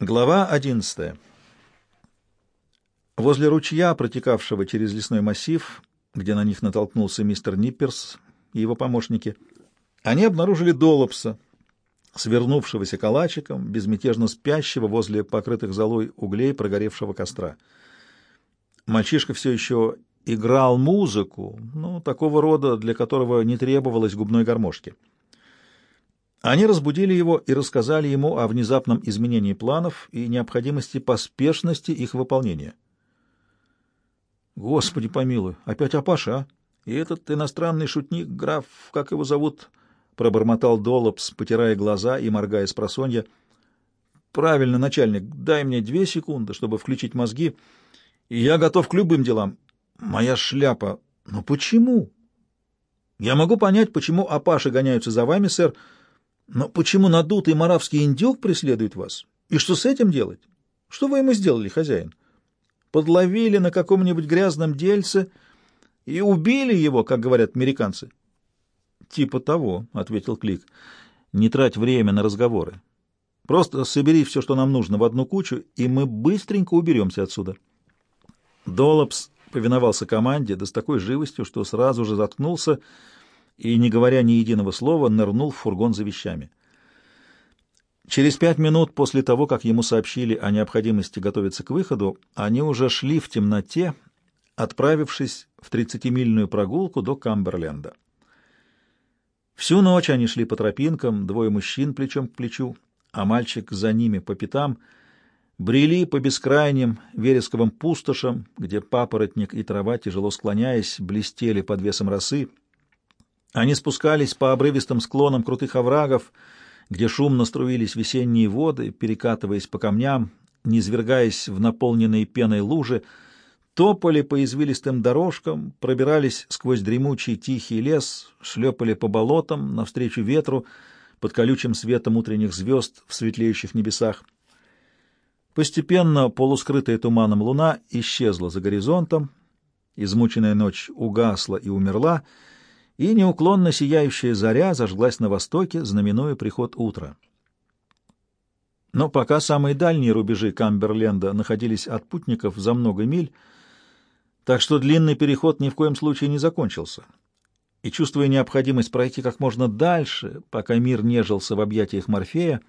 Глава 11. Возле ручья, протекавшего через лесной массив, где на них натолкнулся мистер Нипперс и его помощники, они обнаружили Доллопса, свернувшегося калачиком, безмятежно спящего возле покрытых золой углей прогоревшего костра. Мальчишка все еще играл музыку, ну, такого рода, для которого не требовалось губной гармошки. Они разбудили его и рассказали ему о внезапном изменении планов и необходимости поспешности их выполнения. «Господи помилуй, опять Апаша, а? И этот иностранный шутник, граф, как его зовут?» — пробормотал Доллопс, потирая глаза и моргая с просонья. «Правильно, начальник, дай мне две секунды, чтобы включить мозги, и я готов к любым делам. Моя шляпа. Но почему?» «Я могу понять, почему Апаши гоняются за вами, сэр, — но почему надутый маравский индюк преследует вас? И что с этим делать? Что вы ему сделали, хозяин? Подловили на каком-нибудь грязном дельце и убили его, как говорят американцы? Типа того, — ответил Клик. Не трать время на разговоры. Просто собери все, что нам нужно, в одну кучу, и мы быстренько уберемся отсюда. Доллопс повиновался команде, да с такой живостью, что сразу же заткнулся, — и, не говоря ни единого слова, нырнул в фургон за вещами. Через пять минут после того, как ему сообщили о необходимости готовиться к выходу, они уже шли в темноте, отправившись в тридцатимильную прогулку до Камберленда. Всю ночь они шли по тропинкам, двое мужчин плечом к плечу, а мальчик за ними по пятам, брели по бескрайним вересковым пустошам, где папоротник и трава, тяжело склоняясь, блестели под весом росы, они спускались по обрывистым склонам крутых оврагов, где шумно струились весенние воды, перекатываясь по камням, низвергаясь в наполненные пеной лужи, топали по извилистым дорожкам, пробирались сквозь дремучий тихий лес, шлепали по болотам навстречу ветру под колючим светом утренних звезд в светлеющих небесах. Постепенно полускрытая туманом луна исчезла за горизонтом, измученная ночь угасла и умерла, и неуклонно сияющая заря зажглась на востоке, знаменуя приход утра. Но пока самые дальние рубежи Камберленда находились от путников за много миль, так что длинный переход ни в коем случае не закончился. И, чувствуя необходимость пройти как можно дальше, пока мир нежился в объятиях Морфея,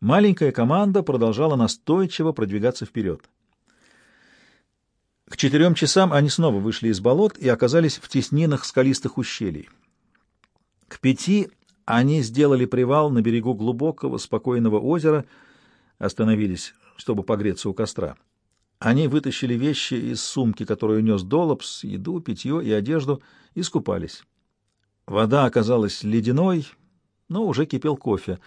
маленькая команда продолжала настойчиво продвигаться вперед. К четырем часам они снова вышли из болот и оказались в теснинах скалистых ущелий. К пяти они сделали привал на берегу глубокого, спокойного озера, остановились, чтобы погреться у костра. Они вытащили вещи из сумки, которую нес Доллопс, еду, питье и одежду, и скупались. Вода оказалась ледяной, но уже кипел кофе,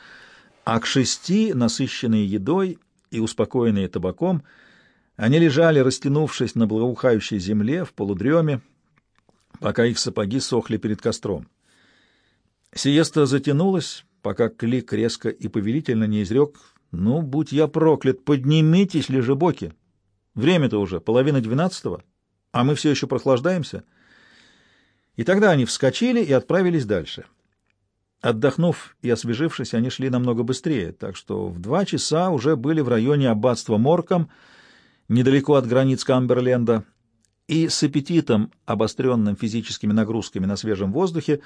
а к шести, насыщенные едой и успокоенные табаком, — они лежали, растянувшись на благоухающей земле в полудреме, пока их сапоги сохли перед костром. Сиеста затянулась, пока Клик резко и повелительно не изрек «Ну, будь я проклят, поднимитесь, лежебоки! Время-то уже половина двенадцатого, а мы все еще прохлаждаемся». И тогда они вскочили и отправились дальше. Отдохнув и освежившись, они шли намного быстрее, так что в два часа уже были в районе аббатства Морком — недалеко от границ Камберленда, и с аппетитом, обостренным физическими нагрузками на свежем воздухе,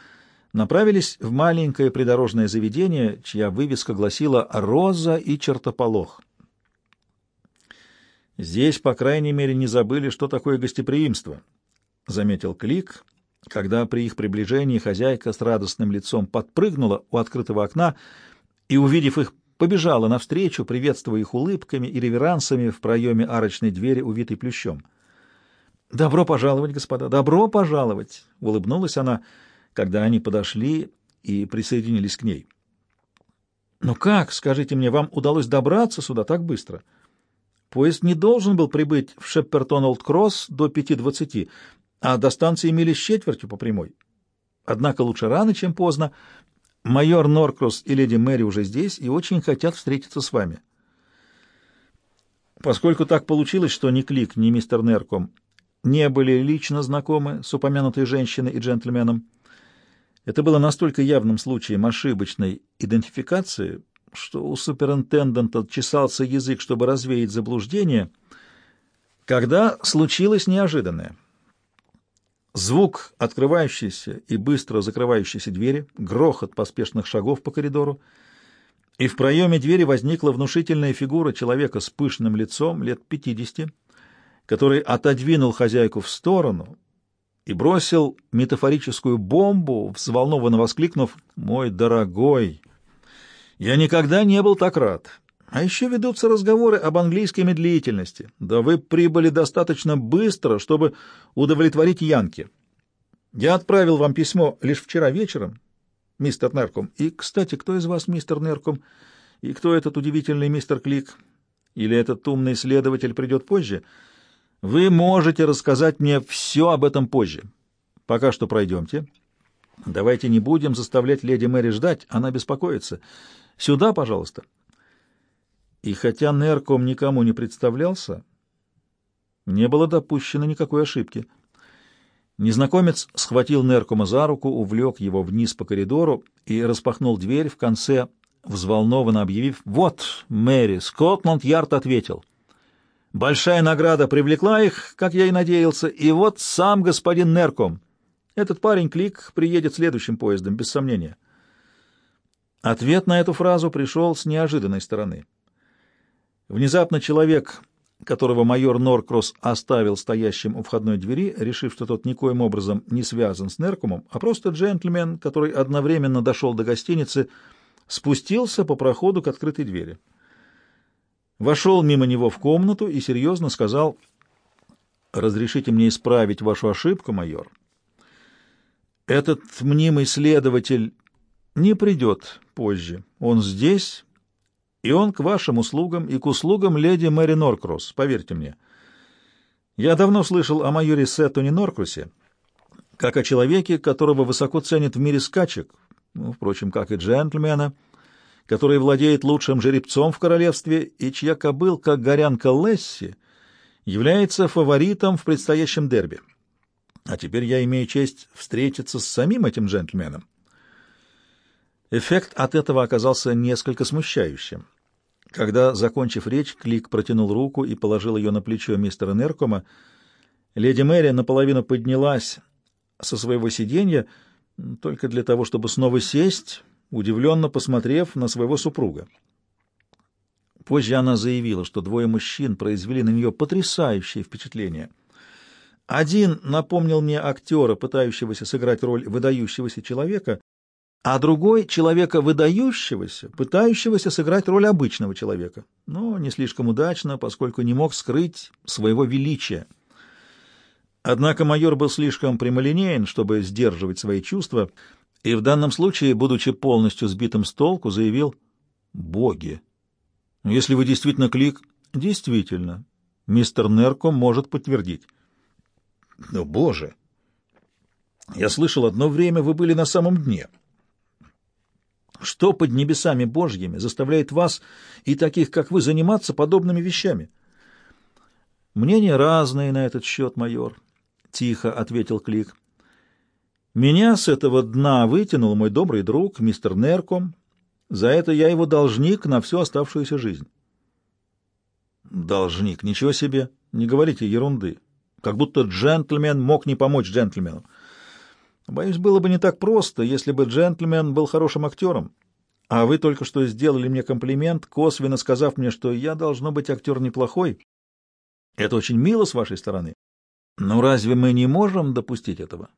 направились в маленькое придорожное заведение, чья вывеска гласила «Роза и чертополох». «Здесь, по крайней мере, не забыли, что такое гостеприимство», — заметил Клик, когда при их приближении хозяйка с радостным лицом подпрыгнула у открытого окна и, увидев их, побежала навстречу, приветствуя их улыбками и реверансами в проеме арочной двери, увитой плющом. «Добро пожаловать, господа, добро пожаловать!» — улыбнулась она, когда они подошли и присоединились к ней. «Но как, скажите мне, вам удалось добраться сюда так быстро?» Поезд не должен был прибыть в Шеппертон-Олд-Кросс до пяти двадцати, а до станции мили с четвертью по прямой. Однако лучше рано, чем поздно, Майор Норкросс и леди Мэри уже здесь и очень хотят встретиться с вами. Поскольку так получилось, что ни Клик, ни мистер Нерком не были лично знакомы с упомянутой женщиной и джентльменом, это было настолько явным случаем ошибочной идентификации, что у суперинтендента чесался язык, чтобы развеять заблуждение, когда случилось неожиданное. Звук открывающейся и быстро закрывающейся двери, грохот поспешных шагов по коридору, и в проеме двери возникла внушительная фигура человека с пышным лицом лет пятидесяти, который отодвинул хозяйку в сторону и бросил метафорическую бомбу, взволнованно воскликнув «Мой дорогой, я никогда не был так рад. А еще ведутся разговоры об английской медлительности. Да вы прибыли достаточно быстро, чтобы удовлетворить Янки. Я отправил вам письмо лишь вчера вечером, мистер Нерком. И, кстати, кто из вас мистер Нерком? И кто этот удивительный мистер Клик? Или этот умный следователь придет позже?» Вы можете рассказать мне все об этом позже. Пока что пройдемте. Давайте не будем заставлять леди Мэри ждать, она беспокоится. Сюда, пожалуйста. И хотя Нерком никому не представлялся, не было допущено никакой ошибки. Незнакомец схватил Неркома за руку, увлек его вниз по коридору и распахнул дверь в конце, взволнованно объявив «Вот, Мэри, Скотланд-Ярд ответил». Большая награда привлекла их, как я и надеялся, и вот сам господин Нерком. Этот парень Клик приедет следующим поездом, без сомнения. Ответ на эту фразу пришел с неожиданной стороны. Внезапно человек, которого майор Норкросс оставил стоящим у входной двери, решив, что тот никоим образом не связан с Неркомом, а просто джентльмен, который одновременно дошел до гостиницы, спустился по проходу к открытой двери вошел мимо него в комнату и серьезно сказал, «Разрешите мне исправить вашу ошибку, майор. Этот мнимый следователь не придет позже. Он здесь, и он к вашим услугам и к услугам леди Мэри Норкросс, поверьте мне. Я давно слышал о майоре Сеттоне Норкросе, как о человеке, которого высоко ценят в мире скачек, ну, впрочем, как и джентльмена, — который владеет лучшим жеребцом в королевстве и чья кобылка Горянка Лесси является фаворитом в предстоящем дерби. А теперь я имею честь встретиться с самим этим джентльменом. Эффект от этого оказался несколько смущающим. Когда, закончив речь, Клик протянул руку и положил ее на плечо мистера Неркома, леди Мэри наполовину поднялась со своего сиденья только для того, чтобы снова сесть удивленно посмотрев на своего супруга. Позже она заявила, что двое мужчин произвели на нее потрясающее впечатление. Один напомнил мне актера, пытающегося сыграть роль выдающегося человека, а другой — человека выдающегося, пытающегося сыграть роль обычного человека, но не слишком удачно, поскольку не мог скрыть своего величия. Однако майор был слишком прямолинеен, чтобы сдерживать свои чувства, и в данном случае, будучи полностью сбитым с толку, заявил «Боги». Если вы действительно клик, действительно, мистер Нерко может подтвердить. Но, боже, я слышал, одно время вы были на самом дне. Что под небесами божьими заставляет вас и таких, как вы, заниматься подобными вещами? Мнения разные на этот счет, майор, — тихо ответил Клик. Меня с этого дна вытянул мой добрый друг, мистер Нерком. За это я его должник на всю оставшуюся жизнь. Должник, ничего себе, не говорите ерунды. Как будто джентльмен мог не помочь джентльмену. Боюсь, было бы не так просто, если бы джентльмен был хорошим актером. А вы только что сделали мне комплимент, косвенно сказав мне, что я должно быть актер неплохой. Это очень мило с вашей стороны. Но разве мы не можем допустить этого?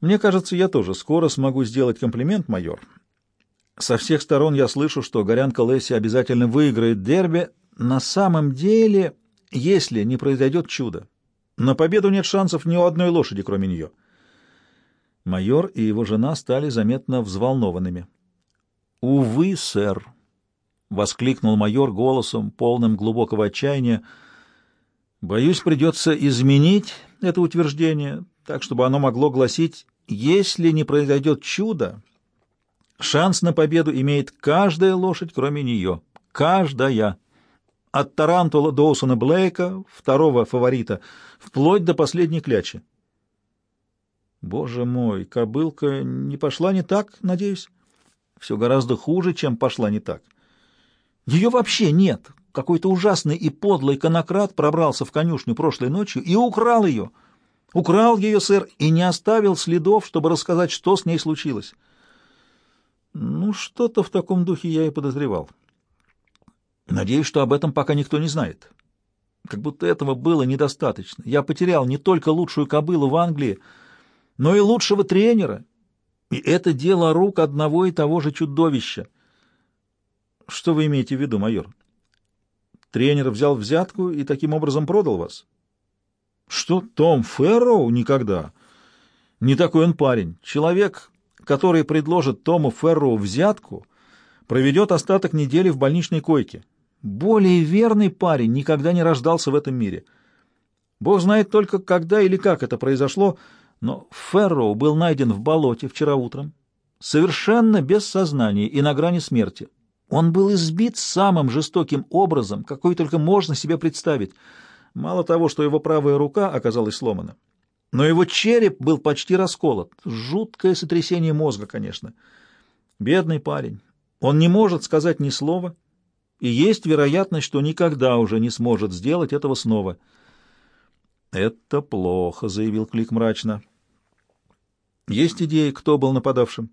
Мне кажется, я тоже скоро смогу сделать комплимент, майор. Со всех сторон я слышу, что Горянка Лесси обязательно выиграет дерби. На самом деле, если не произойдет чудо, на победу нет шансов ни у одной лошади, кроме нее. Майор и его жена стали заметно взволнованными. «Увы, сэр!» — воскликнул майор голосом, полным глубокого отчаяния. «Боюсь, придется изменить это утверждение, так, чтобы оно могло гласить если не произойдет чудо, шанс на победу имеет каждая лошадь, кроме нее. Каждая. От Тарантула Доусона Блейка, второго фаворита, вплоть до последней клячи. Боже мой, кобылка не пошла не так, надеюсь? все гораздо хуже, чем пошла не так. Ее вообще нет. Какой-то ужасный и подлый конократ пробрался в конюшню прошлой ночью и украл ее. Украл ее, сэр, и не оставил следов, чтобы рассказать, что с ней случилось. Ну, что-то в таком духе я и подозревал. Надеюсь, что об этом пока никто не знает. Как будто этого было недостаточно. Я потерял не только лучшую кобылу в Англии, но и лучшего тренера. И это дело рук одного и того же чудовища. Что вы имеете в виду, майор? Тренер взял взятку и таким образом продал вас? Что, Том Ферроу? Никогда. Не такой он парень. Человек, который предложит Тому Ферроу взятку, проведет остаток недели в больничной койке. Более верный парень никогда не рождался в этом мире. Бог знает только, когда или как это произошло, но Ферроу был найден в болоте вчера утром, совершенно без сознания и на грани смерти. Он был избит самым жестоким образом, какой только можно себе представить. Мало того, что его правая рука оказалась сломана, но его череп был почти расколот. Жуткое сотрясение мозга, конечно. Бедный парень. Он не может сказать ни слова, и есть вероятность, что никогда уже не сможет сделать этого снова. «Это плохо», — заявил Клик мрачно. «Есть идеи, кто был нападавшим?»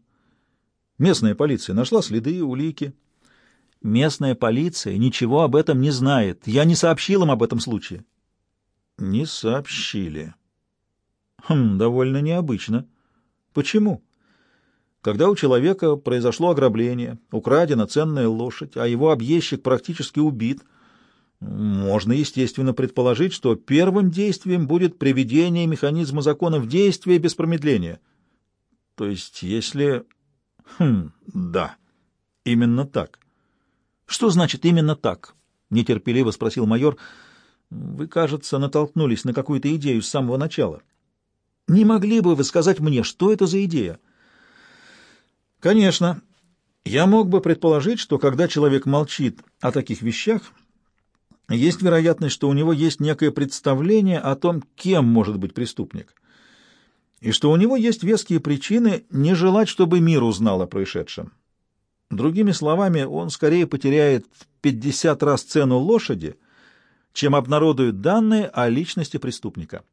«Местная полиция нашла следы и улики». «Местная полиция ничего об этом не знает. Я не сообщил им об этом случае». «Не сообщили». «Хм, довольно необычно. Почему?» Когда у человека произошло ограбление, украдена ценная лошадь, а его объездчик практически убит, можно, естественно, предположить, что первым действием будет приведение механизма закона в действие без промедления. То есть, если... Хм, да, именно так. Что значит «именно так»? — нетерпеливо спросил майор. Вы, кажется, натолкнулись на какую-то идею с самого начала. Не могли бы вы сказать мне, что это за идея? — Конечно, я мог бы предположить, что когда человек молчит о таких вещах, есть вероятность, что у него есть некое представление о том, кем может быть преступник, и что у него есть веские причины не желать, чтобы мир узнал о происшедшем. Другими словами, он скорее потеряет 50 раз цену лошади, чем обнародует данные о личности преступника.